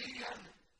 نَقِيًّا